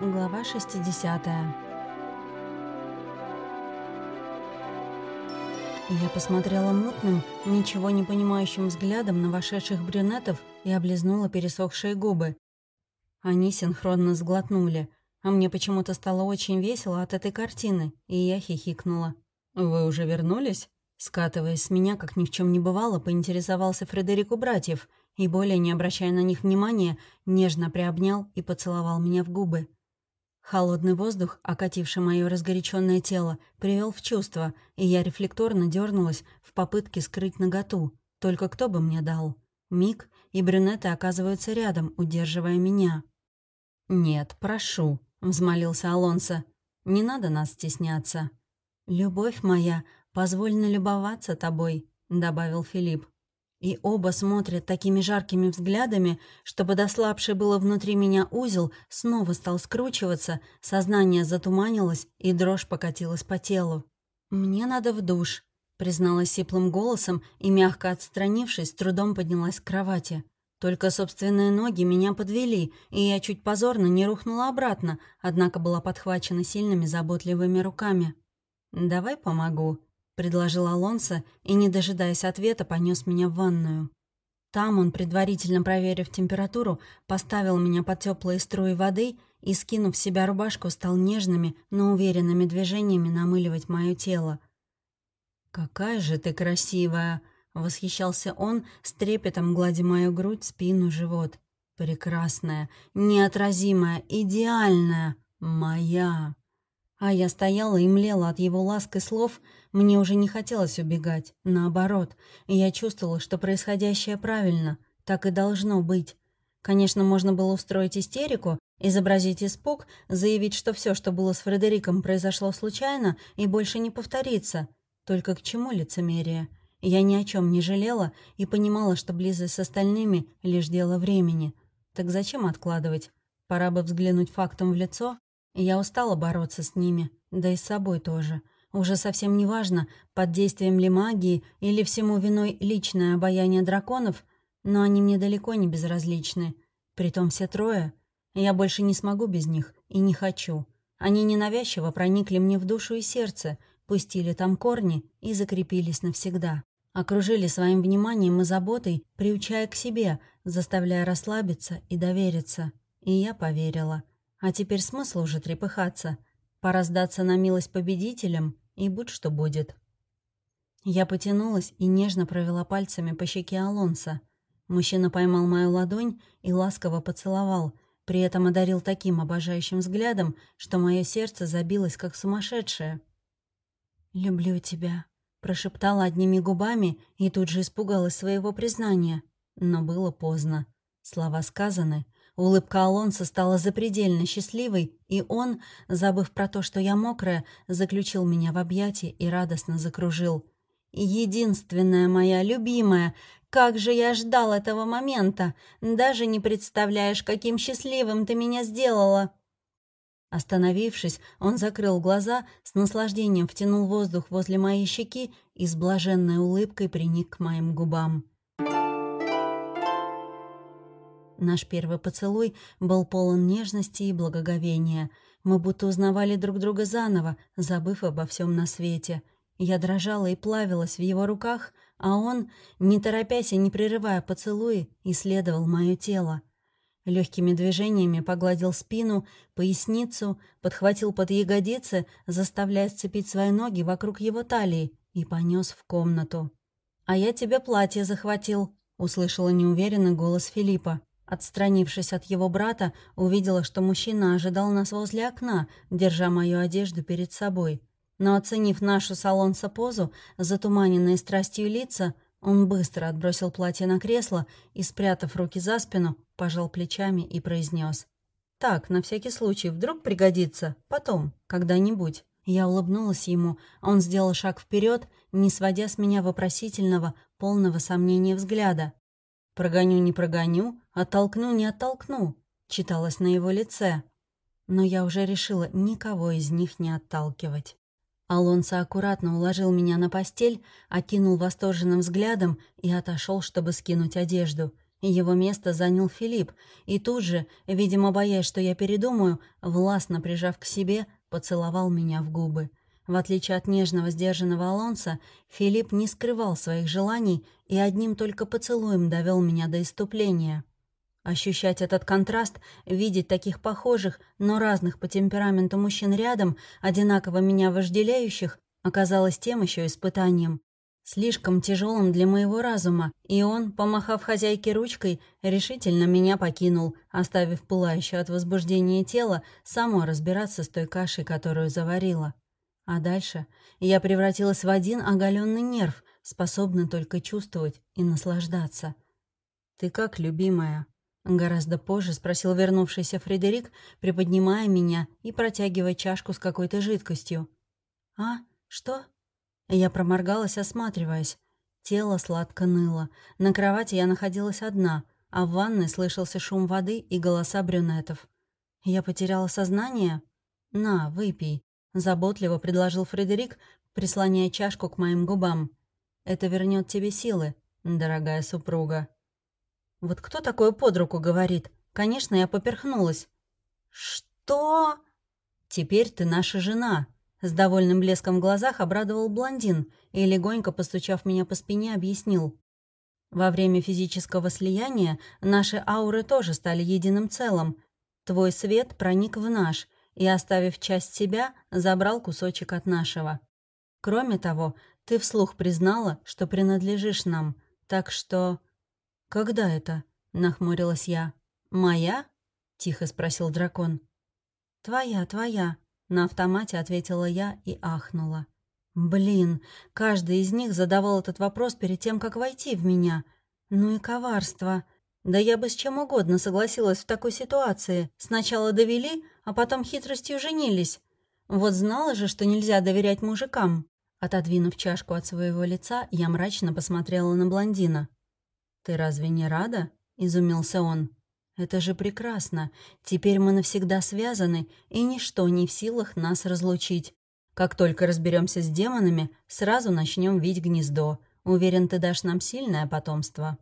Глава 60 Я посмотрела мутным, ничего не понимающим взглядом на вошедших брюнетов и облизнула пересохшие губы. Они синхронно сглотнули, а мне почему-то стало очень весело от этой картины, и я хихикнула. «Вы уже вернулись?» Скатываясь с меня, как ни в чем не бывало, поинтересовался Фредерику братьев и, более не обращая на них внимания, нежно приобнял и поцеловал меня в губы. Холодный воздух, окативший мое разгоряченное тело, привел в чувство, и я рефлекторно дернулась в попытке скрыть наготу. Только кто бы мне дал? Миг, и брюнеты оказываются рядом, удерживая меня. «Нет, прошу», — взмолился Алонсо. «Не надо нас стесняться». «Любовь моя, позволь налюбоваться тобой», — добавил Филипп. И оба смотрят такими жаркими взглядами, что подослабший было внутри меня узел снова стал скручиваться, сознание затуманилось и дрожь покатилась по телу. «Мне надо в душ», — призналась сиплым голосом и, мягко отстранившись, трудом поднялась к кровати. Только собственные ноги меня подвели, и я чуть позорно не рухнула обратно, однако была подхвачена сильными заботливыми руками. «Давай помогу», предложил Алонсо и, не дожидаясь ответа, понес меня в ванную. Там он, предварительно проверив температуру, поставил меня под теплые струи воды и, скинув с себя рубашку, стал нежными, но уверенными движениями намыливать мое тело. «Какая же ты красивая!» — восхищался он, с трепетом гладя мою грудь, спину, живот. «Прекрасная, неотразимая, идеальная, моя!» А я стояла и млела от его ласк и слов, мне уже не хотелось убегать. Наоборот, я чувствовала, что происходящее правильно, так и должно быть. Конечно, можно было устроить истерику, изобразить испуг, заявить, что все, что было с Фредериком, произошло случайно и больше не повторится. Только к чему лицемерие? Я ни о чем не жалела и понимала, что близость с остальными — лишь дело времени. Так зачем откладывать? Пора бы взглянуть фактом в лицо я устала бороться с ними, да и с собой тоже. Уже совсем не важно, под действием ли магии или всему виной личное обаяние драконов, но они мне далеко не безразличны. Притом все трое. Я больше не смогу без них и не хочу. Они ненавязчиво проникли мне в душу и сердце, пустили там корни и закрепились навсегда. Окружили своим вниманием и заботой, приучая к себе, заставляя расслабиться и довериться. И я поверила. А теперь смысл уже трепыхаться. Пора сдаться на милость победителям, и будь что будет. Я потянулась и нежно провела пальцами по щеке Алонса. Мужчина поймал мою ладонь и ласково поцеловал, при этом одарил таким обожающим взглядом, что мое сердце забилось как сумасшедшее. «Люблю тебя», — прошептала одними губами и тут же испугалась своего признания. Но было поздно. Слова сказаны — Улыбка Алонса стала запредельно счастливой, и он, забыв про то, что я мокрая, заключил меня в объятия и радостно закружил. «Единственная моя любимая! Как же я ждал этого момента! Даже не представляешь, каким счастливым ты меня сделала!» Остановившись, он закрыл глаза, с наслаждением втянул воздух возле моей щеки и с блаженной улыбкой приник к моим губам. Наш первый поцелуй был полон нежности и благоговения. Мы будто узнавали друг друга заново, забыв обо всем на свете. Я дрожала и плавилась в его руках, а он, не торопясь и не прерывая поцелуи, исследовал мое тело. Легкими движениями погладил спину, поясницу, подхватил под ягодицы, заставляя сцепить свои ноги вокруг его талии, и понес в комнату. «А я тебе платье захватил», — услышала неуверенный голос Филиппа. Отстранившись от его брата, увидела, что мужчина ожидал нас возле окна, держа мою одежду перед собой. Но оценив нашу салонса позу, затуманенные страстью лица, он быстро отбросил платье на кресло и, спрятав руки за спину, пожал плечами и произнес: «Так, на всякий случай, вдруг пригодится. Потом, когда-нибудь». Я улыбнулась ему, а он сделал шаг вперед, не сводя с меня вопросительного, полного сомнения взгляда. «Прогоню, не прогоню, оттолкну, не оттолкну», читалось на его лице. Но я уже решила никого из них не отталкивать. Алонсо аккуратно уложил меня на постель, окинул восторженным взглядом и отошел, чтобы скинуть одежду. Его место занял Филипп, и тут же, видимо, боясь, что я передумаю, властно прижав к себе, поцеловал меня в губы. В отличие от нежного, сдержанного Алонса, Филипп не скрывал своих желаний и одним только поцелуем довел меня до иступления. Ощущать этот контраст, видеть таких похожих, но разных по темпераменту мужчин рядом, одинаково меня вожделяющих, оказалось тем еще испытанием. Слишком тяжелым для моего разума, и он, помахав хозяйке ручкой, решительно меня покинул, оставив пылающее от возбуждения тело само разбираться с той кашей, которую заварила. А дальше я превратилась в один оголенный нерв, способный только чувствовать и наслаждаться. «Ты как, любимая?» Гораздо позже спросил вернувшийся Фредерик, приподнимая меня и протягивая чашку с какой-то жидкостью. «А? Что?» Я проморгалась, осматриваясь. Тело сладко ныло. На кровати я находилась одна, а в ванной слышался шум воды и голоса брюнетов. Я потеряла сознание? «На, выпей», — заботливо предложил Фредерик, прислоняя чашку к моим губам. «Это вернет тебе силы, дорогая супруга». Вот кто такое под руку говорит? Конечно, я поперхнулась. «Что?» «Теперь ты наша жена», с довольным блеском в глазах обрадовал блондин и, легонько постучав меня по спине, объяснил. «Во время физического слияния наши ауры тоже стали единым целым. Твой свет проник в наш и, оставив часть себя, забрал кусочек от нашего. Кроме того, ты вслух признала, что принадлежишь нам, так что...» «Когда это?» — нахмурилась я. «Моя?» — тихо спросил дракон. «Твоя, твоя», на автомате ответила я и ахнула. Блин, каждый из них задавал этот вопрос перед тем, как войти в меня. Ну и коварство. Да я бы с чем угодно согласилась в такой ситуации. Сначала довели, а потом хитростью женились. Вот знала же, что нельзя доверять мужикам. Отодвинув чашку от своего лица, я мрачно посмотрела на блондина. «Ты разве не рада?» — изумился он. Это же прекрасно. Теперь мы навсегда связаны, и ничто не в силах нас разлучить. Как только разберемся с демонами, сразу начнем вить гнездо. Уверен, ты дашь нам сильное потомство.